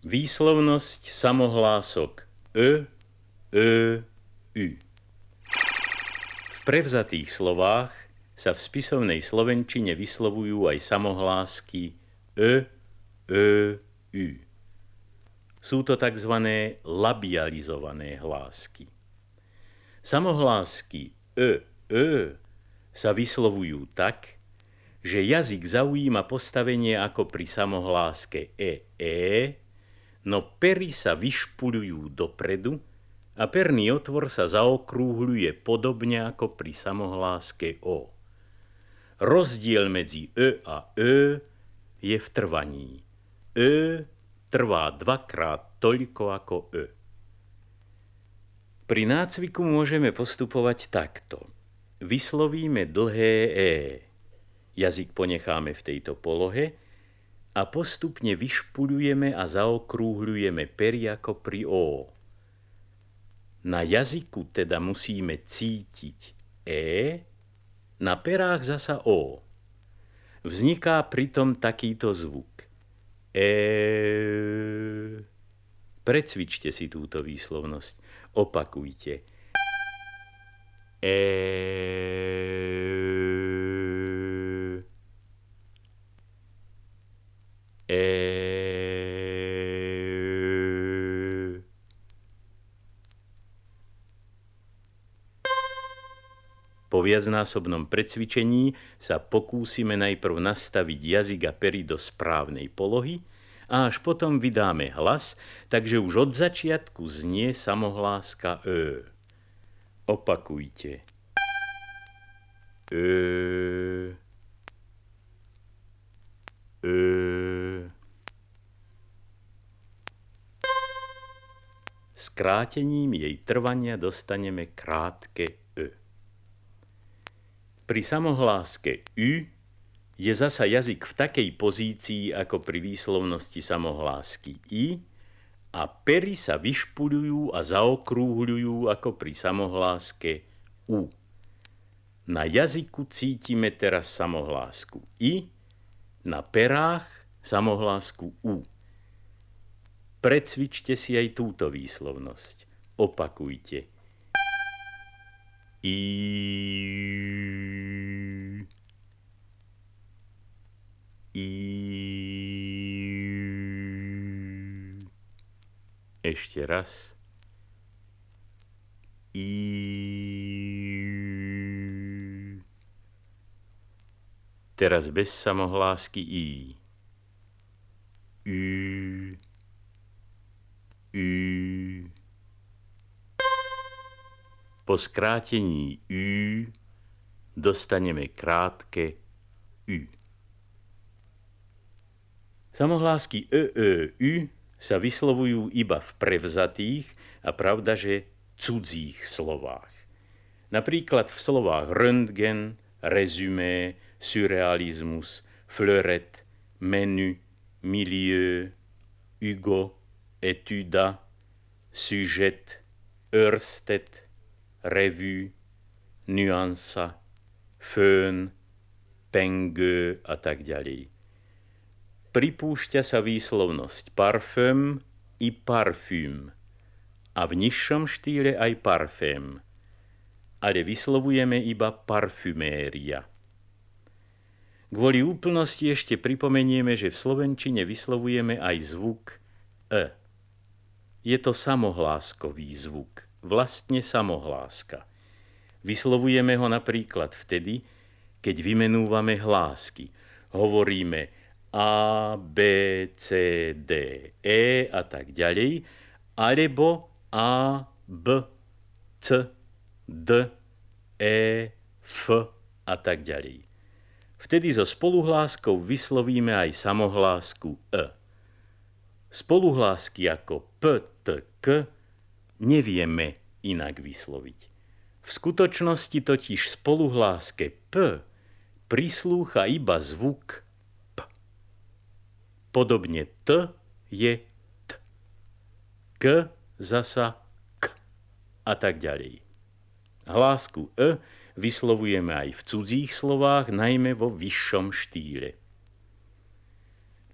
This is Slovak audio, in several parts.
Výslovnosť samohlások ö, ö, ü. V prevzatých slovách sa v spisovnej slovenčine vyslovujú aj samohlásky ö, ö, ü. Sú to tzv. labializované hlásky. Samohlásky ö, ö sa vyslovujú tak, že jazyk zaujíma postavenie ako pri samohláske e, e, no pery sa vyšpuľujú dopredu a perný otvor sa zaokrúhľuje podobne ako pri samohláske O. Rozdiel medzi E a E je v trvaní. E trvá dvakrát toľko ako E. Pri nácviku môžeme postupovať takto. Vyslovíme dlhé E. Jazyk ponecháme v tejto polohe a postupne vyšpuľujeme a zaokrúhľujeme pery ako pri O. Na jazyku teda musíme cítiť E, na perách zasa O. Vzniká pritom takýto zvuk. E. Precvičte si túto výslovnosť. Opakujte. E. E... Po viacnásobnom precvičení sa pokúsime najprv nastaviť jazyk a pery do správnej polohy a až potom vydáme hlas, takže už od začiatku znie samohláska Ö. Opakujte. Ö. Ö. Skrátením jej trvania dostaneme krátke Ö. Pri samohláske Ü je zasa jazyk v takej pozícii ako pri výslovnosti samohlásky I a pery sa vyšpuľujú a zaokrúhľujú ako pri samohláske U. Na jazyku cítime teraz samohlásku I, na perách samohlásku U. Precvičte si aj túto výslovnosť. Opakujte. I. I. Ešte raz. I. Teraz bez samohlásky I. Ü. Ü. Po skrátení Ü dostaneme krátke Ü. Samohlásky Ö, Ö, Ü sa vyslovujú iba v prevzatých a pravda, že cudzích slovách. Napríklad v slovách röntgen, rezumé, surrealismus, Fleuret, Menu, Milieu, Hugo, Etuda, Sujet, Ørsted, Revue, Nuansa, Föhn, Pengö a tak ďalej. Pripúšťa sa výslovnosť parfum i parfüm a v nižšom štýle aj parfém, ale vyslovujeme iba parfuméria. Kvôli úplnosti ešte pripomenieme, že v slovenčine vyslovujeme aj zvuk e. Je to samohláskový zvuk, vlastne samohláska. Vyslovujeme ho napríklad vtedy, keď vymenúvame hlásky. Hovoríme A, B, C, D, E a tak ďalej, alebo A, B, C, D, E, F a tak ďalej. Vtedy so spoluhláskou vyslovíme aj samohlásku e. Spoluhlásky ako p, t, k nevieme inak vysloviť. V skutočnosti totiž spoluhláske p prislúcha iba zvuk p. Podobne t je t. K zasa k a tak ďalej. Hlásku e vyslovujeme aj v cudzích slovách, najmä vo vyššom štýle.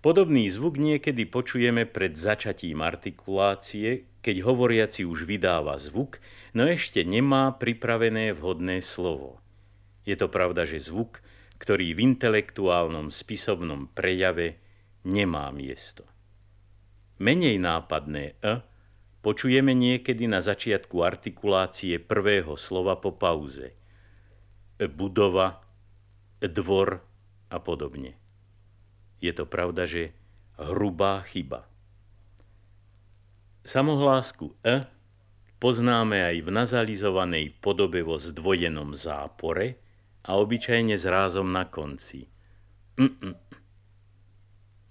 Podobný zvuk niekedy počujeme pred začatím artikulácie, keď hovoriaci už vydáva zvuk, no ešte nemá pripravené vhodné slovo. Je to pravda, že zvuk, ktorý v intelektuálnom spisovnom prejave nemá miesto. Menej nápadné e počujeme niekedy na začiatku artikulácie prvého slova po pauze. Budova, dvor a podobne. Je to pravda, že hrubá chyba. Samohlásku e poznáme aj v nazalizovanej podobe vo zdvojenom zápore a obyčajne s rázom na konci. Mm-mm.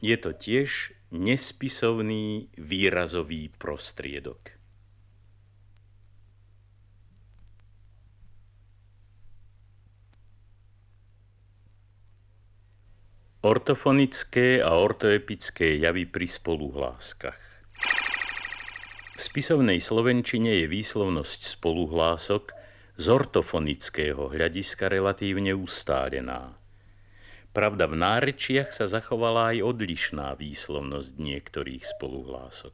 Je to tiež nespisovný výrazový prostriedok. Ortofonické a ortoepické javy pri spoluhláskach. V spisovnej slovenčine je výslovnosť spoluhlások z ortofonického hľadiska relatívne ustálená. Pravda, v nárečiach sa zachovala aj odlišná výslovnosť niektorých spoluhlások.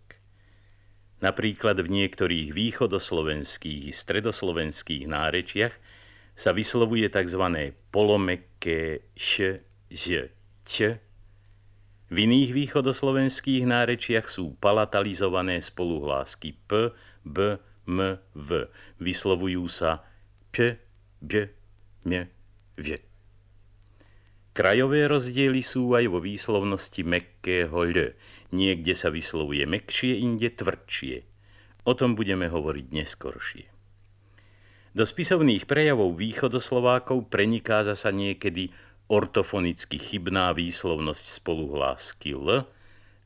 Napríklad v niektorých východoslovenských i stredoslovenských nárečiach sa vyslovuje tzv. polomeké š, ž, V iných východoslovenských nárečiach sú palatalizované spoluhlásky p, b, m, v. Vyslovujú sa p, b, m, v. Krajové rozdiely sú aj vo výslovnosti mekkého ľ. Niekde sa vyslovuje mekšie, inde tvrdšie. O tom budeme hovoriť neskoršie. Do spisovných prejavov východoslovákov preniká zasa niekedy ortofonicky chybná výslovnosť spoluhlásky L,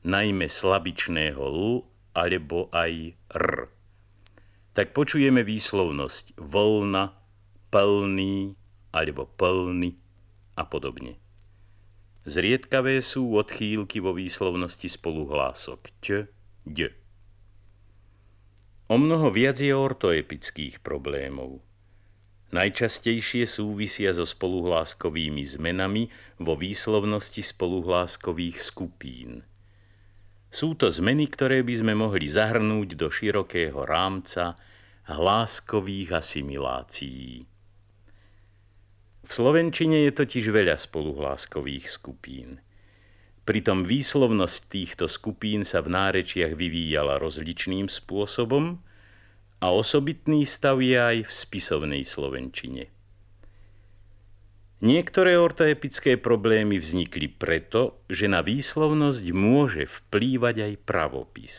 najmä slabičného L alebo aj R. Tak počujeme výslovnosť voľna, plný alebo plný a podobne. Zriedkavé sú odchýlky vo výslovnosti spoluhlások Č, D. O mnoho viac je ortoepických problémov. Najčastejšie súvisia so spoluhláskovými zmenami vo výslovnosti spoluhláskových skupín. Sú to zmeny, ktoré by sme mohli zahrnúť do širokého rámca hláskových asimilácií. V slovenčine je totiž veľa spoluhláskových skupín. Pritom výslovnosť týchto skupín sa v nárečiach vyvíjala rozličným spôsobom – a osobitný stav je aj v spisovnej slovenčine. Niektoré ortoepické problémy vznikli preto, že na výslovnosť môže vplývať aj pravopis.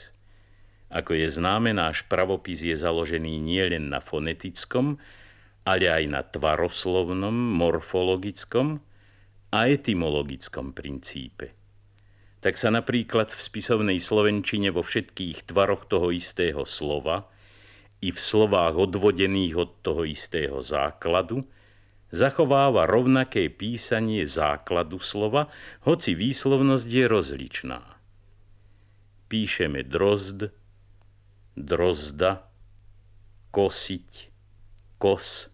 Ako je známe, náš pravopis je založený nielen na fonetickom, ale aj na tvaroslovnom, morfologickom a etymologickom princípe. Tak sa napríklad v spisovnej slovenčine vo všetkých tvaroch toho istého slova – i v slovách odvodených od toho istého základu, zachováva rovnaké písanie základu slova, hoci výslovnosť je rozličná. Píšeme drozd, drozda, kosiť, kos,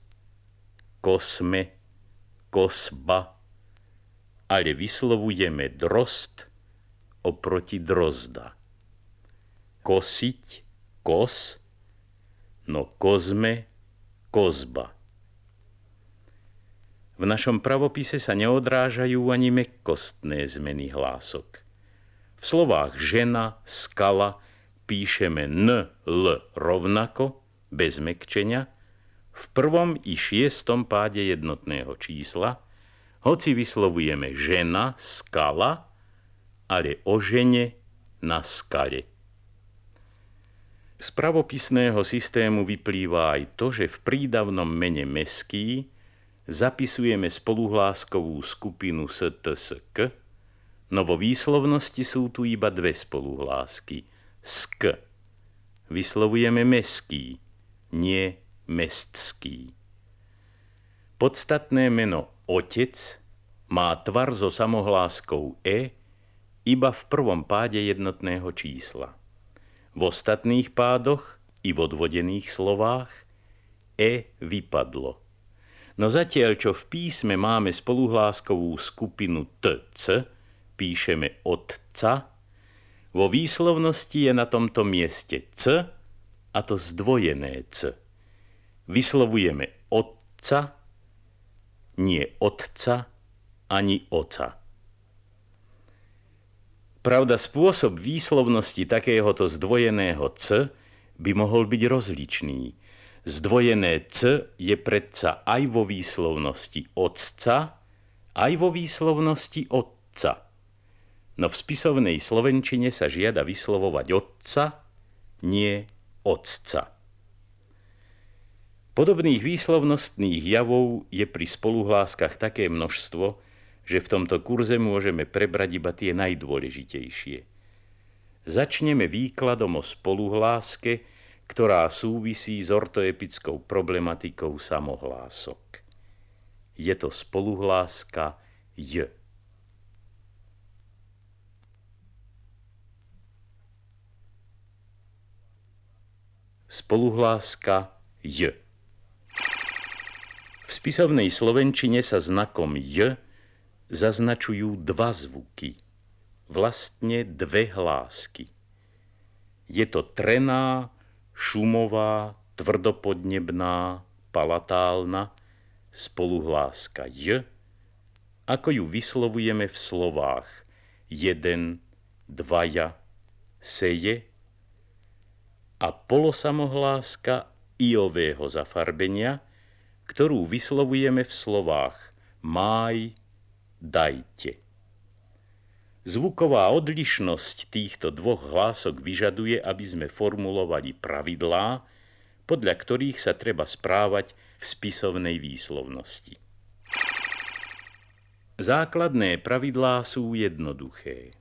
kosme, kosba, ale vyslovujeme drost oproti drozda. Kosiť, kos, no kozme, kozba. V našom pravopise sa neodrážajú ani mekkostné zmeny hlások. V slovách žena, skala píšeme n, l rovnako, bez mekčenia, v prvom i šiestom páde jednotného čísla, hoci vyslovujeme žena, skala, ale o žene na skale. Z pravopisného systému vyplýva aj to, že v prídavnom mene meský zapisujeme spoluhláskovú skupinu STSK, no vo výslovnosti sú tu iba dve spoluhlásky sk. Vyslovujeme meský, nie mestský. Podstatné meno otec má tvar so samohláskou e iba v prvom páde jednotného čísla. V ostatných pádoch i v odvodených slovách E vypadlo. No zatiaľ, čo v písme máme spoluhláskovú skupinu TC, píšeme otca, vo výslovnosti je na tomto mieste c a to zdvojené c. Vyslovujeme otca, nie otca ani oca. Pravda, spôsob výslovnosti takéhoto zdvojeného c by mohol byť rozličný. Zdvojené c je predsa aj vo výslovnosti otca, aj vo výslovnosti otca. No v spisovnej slovenčine sa žiada vyslovovať otca, nie otca. Podobných výslovnostných javov je pri spoluhláskach také množstvo, že v tomto kurze môžeme prebrať iba tie najdôležitejšie. Začneme výkladom o spoluhláske, ktorá súvisí s ortoepickou problematikou samohlások. Je to spoluhláska J. Spoluhláska J. V spisovnej slovenčine sa znakom J zaznačujú dva zvuky, vlastne dve hlásky. Je to trená šumová, tvrdopodnebná, palatálna, spoluhláska j, ako ju vyslovujeme v slovách jeden, dvaja, seje a polosamohláska iového zafarbenia, ktorú vyslovujeme v slovách máj, dajte. Zvuková odlišnosť týchto dvoch hlások vyžaduje, aby sme formulovali pravidlá, podľa ktorých sa treba správať v spisovnej výslovnosti. Základné pravidlá sú jednoduché.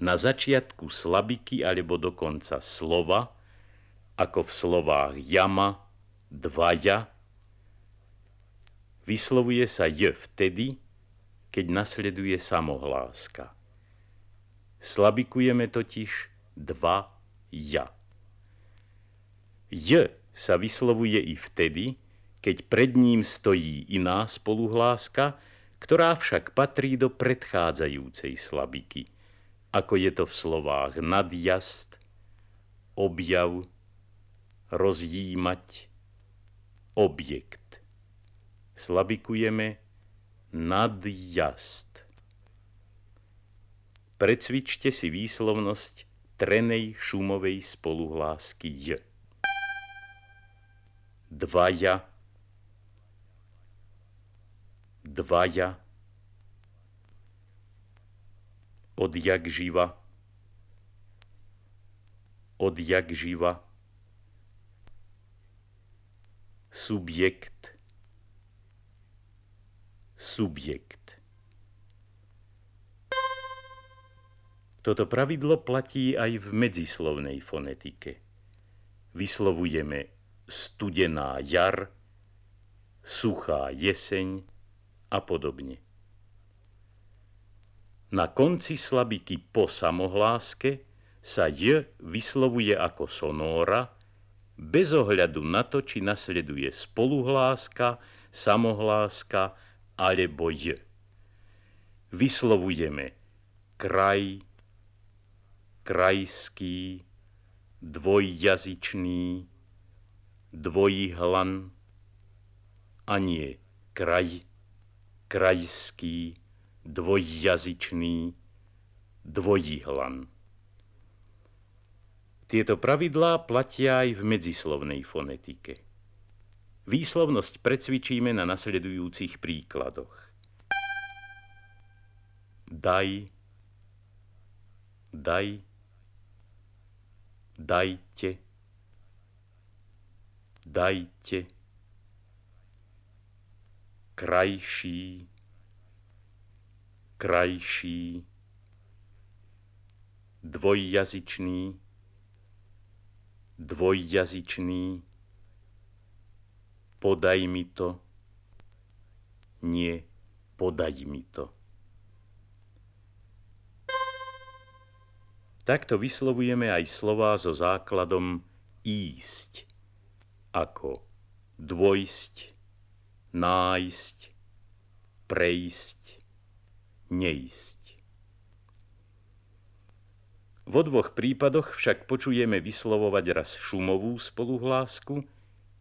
Na začiatku slabiky alebo dokonca slova, ako v slovách jama, dvaja, vyslovuje sa j vtedy, keď nasleduje samohláska. Slabikujeme totiž dva ja. J sa vyslovuje i vtedy, keď pred ním stojí iná spoluhláska, ktorá však patrí do predchádzajúcej slabiky, ako je to v slovách nadjazd, objav, rozjímať, objekt. Slabikujeme nadjazd. Precvičte si výslovnosť trenej šumovej spoluhlásky J. Dvaja, dvaja, odjak živa, odjak živa, subjekt, subjekt. Toto pravidlo platí aj v medzislovnej fonetike. Vyslovujeme studená jar, suchá jeseň a podobne. Na konci slabiky po samohláske sa j vyslovuje ako sonóra, bez ohľadu na to, či nasleduje spoluhláska, samohláska alebo j. Vyslovujeme kraj, krajský, dvojjazyčný, dvojhlan a nie kraj, krajský, dvojjazyčný, dvojihlan. Tieto pravidlá platia aj v medzislovnej fonetike. Výslovnosť precvičíme na nasledujúcich príkladoch. Daj, daj, dajte, dajte, krajší, krajší, dvojjazyčný, dvojjazyčný, podaj mi to, nie, podaj mi to. Takto vyslovujeme aj slová so základom ísť, ako dvojsť, nájsť, prejsť, neísť. Vo dvoch prípadoch však počujeme vyslovovať raz šumovú spoluhlásku,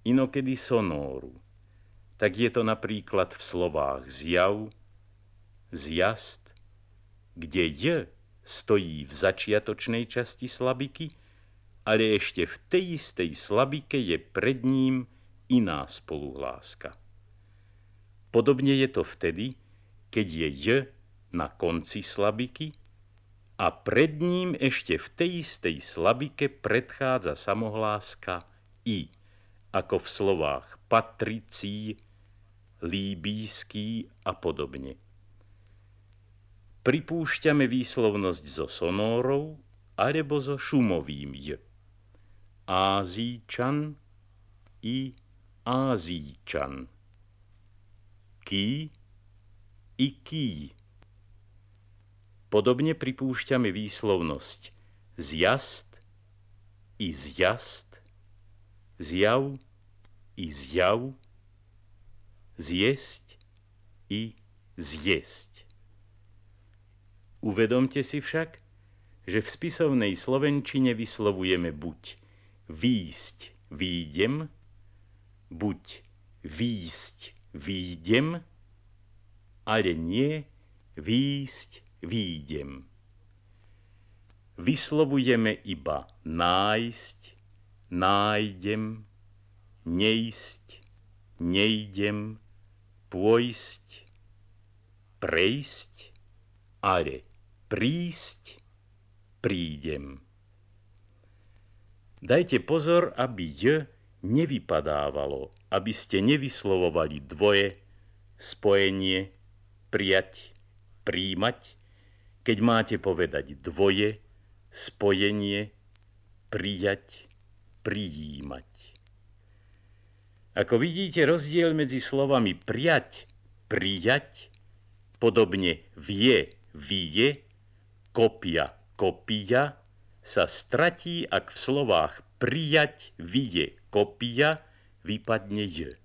inokedy sonóru. Tak je to napríklad v slovách zjav, zjazd, kde j stojí v začiatočnej časti slabiky, ale ešte v tej istej slabike je pred ním iná spoluhláska. Podobne je to vtedy, keď je j na konci slabiky a pred ním ešte v tej istej slabike predchádza samohláska i, ako v slovách patricí, líbíský a podobne. Pripúšťame výslovnosť so sonórou alebo so šumovým j. Ázíčan i Ázíčan. Ký i ký. Podobne pripúšťame výslovnosť zjazd i zjazd, zjav i zjav, zjesť i zjesť. Uvedomte si však, že v spisovnej slovenčine vyslovujeme buď výjsť výjdem, buď výjsť výjdem, ale nie výjsť výjdem. Vyslovujeme iba nájsť, nájdem, nejsť, nejdem, pôjsť, prejsť, ale prísť, prídem. Dajte pozor, aby j nevypadávalo, aby ste nevyslovovali dvoje, spojenie, prijať, príjmať, keď máte povedať dvoje, spojenie, prijať, prijímať. Ako vidíte, rozdiel medzi slovami prijať, prijať, podobne vie, vie, kopia, kopia, sa stratí, ak v slovách prijať, vie, kopia, vypadne je.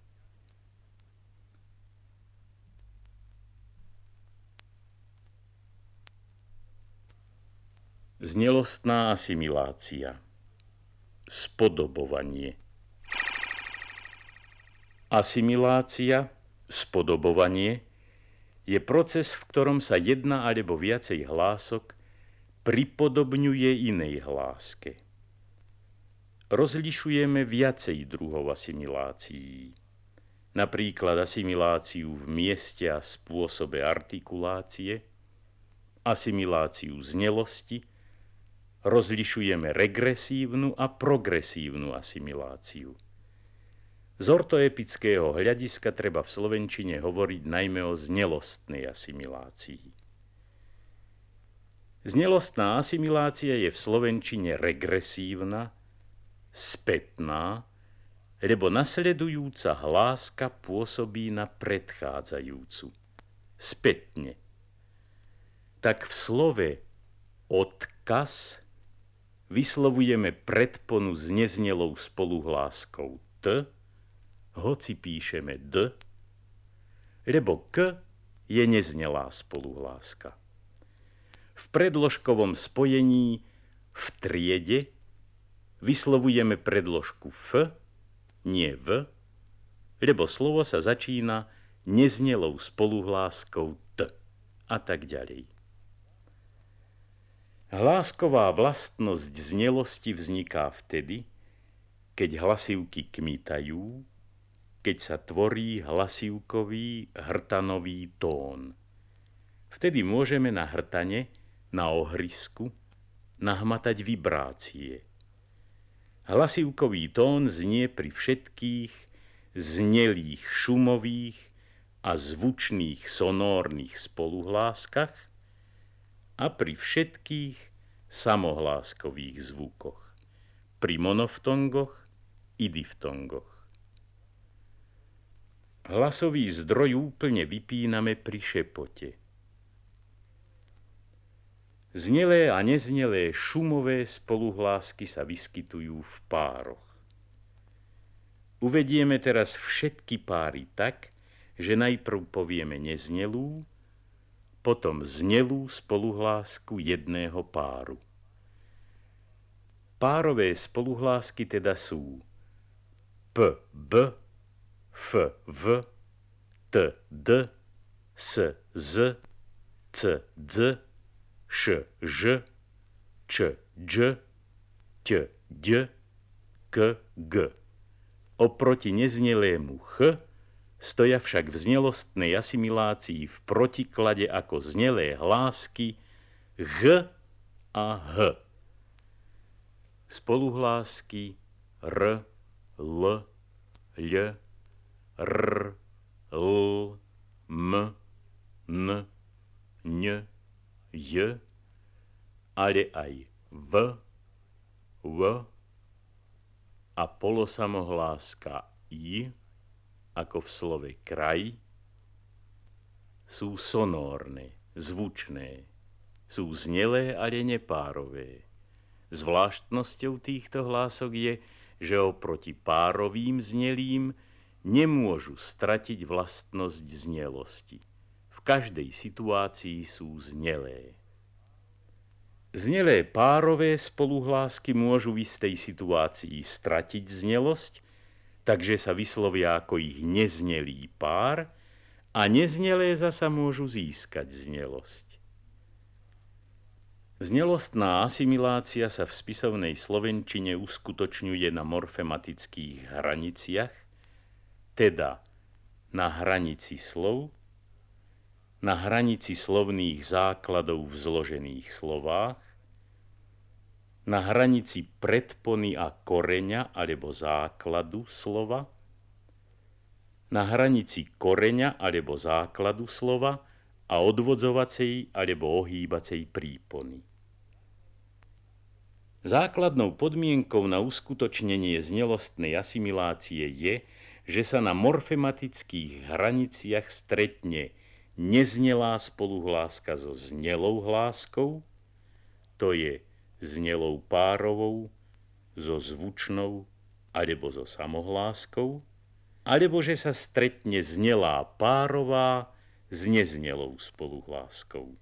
Znelostná asimilácia. Spodobovanie. Asimilácia, spodobovanie, je proces, v ktorom sa jedna alebo viacej hlások pripodobňuje inej hláske. Rozlišujeme viacej druhov asimilácií. Napríklad asimiláciu v mieste a spôsobe artikulácie, asimiláciu znelosti, rozlišujeme regresívnu a progresívnu asimiláciu. Z ortoepického hľadiska treba v slovenčine hovoriť najmä o znelostnej asimilácii. Znelostná asimilácia je v slovenčine regresívna, spätná, lebo nasledujúca hláska pôsobí na predchádzajúcu. Spätne. Tak v slove odkaz vyslovujeme predponu s neznelou spoluhláskou t, hoci píšeme d, lebo k je neznelá spoluhláska. V predložkovom spojení v triede vyslovujeme predložku f, nie v, lebo slovo sa začína neznelou spoluhláskou t a tak ďalej. Hlásková vlastnosť znelosti vzniká vtedy, keď hlasivky kmitajú, keď sa tvorí hlasivkový hrtanový tón. Vtedy môžeme na hrtane, na ohrisku, nahmatať vibrácie. Hlasivkový tón znie pri všetkých znelých šumových a zvučných sonórnych spoluhláskach, a pri všetkých samohláskových zvukoch, pri monoftongoch i diftongoch. Hlasový zdroj úplne vypíname pri šepote. Znelé a neznelé šumové spoluhlásky sa vyskytujú v pároch. Uvedieme teraz všetky páry tak, že najprv povieme neznelú, potom znelú spoluhlásku jedného páru. Párové spoluhlásky teda sú P, B, F, V, T, D, S, Z, C, D, Š, Ž, Č, Dž, Ť, D, K, G. Oproti neznelému Ch stoja však v znelostnej asimilácii v protiklade ako znelé hlásky H a H. Spoluhlásky R, L, L, R, L, M, N, Ň, J, ale aj V, V a polosamohláska I, ako v slove kraj, sú sonórne, zvučné, sú znelé, ale nepárové. Zvláštnosťou týchto hlások je, že oproti párovým znelým nemôžu stratiť vlastnosť znelosti. V každej situácii sú znelé. Znelé párové spoluhlásky môžu v istej situácii stratiť znelosť, takže sa vyslovia ako ich neznelý pár a neznelé zasa môžu získať znelosť. Znelostná asimilácia sa v spisovnej slovenčine uskutočňuje na morfematických hraniciach, teda na hranici slov, na hranici slovných základov v zložených slovách, na hranici predpony a koreňa alebo základu slova, na hranici koreňa alebo základu slova a odvodzovacej alebo ohýbacej prípony. Základnou podmienkou na uskutočnenie znelostnej asimilácie je, že sa na morfematických hraniciach stretne neznelá spoluhláska so znelou hláskou, to je znelou párovou, so zvučnou alebo so samohláskou, alebo že sa stretne znelá párová s neznelou spoluhláskou.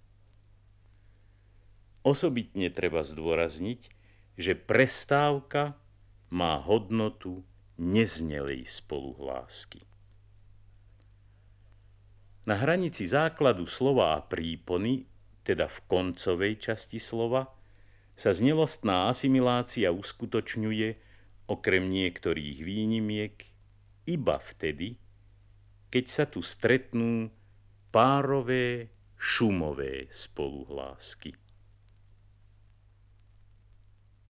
Osobitne treba zdôrazniť, že prestávka má hodnotu neznelej spoluhlásky. Na hranici základu slova a prípony, teda v koncovej časti slova, sa znelostná asimilácia uskutočňuje okrem niektorých výnimiek iba vtedy, keď sa tu stretnú párové šumové spoluhlásky.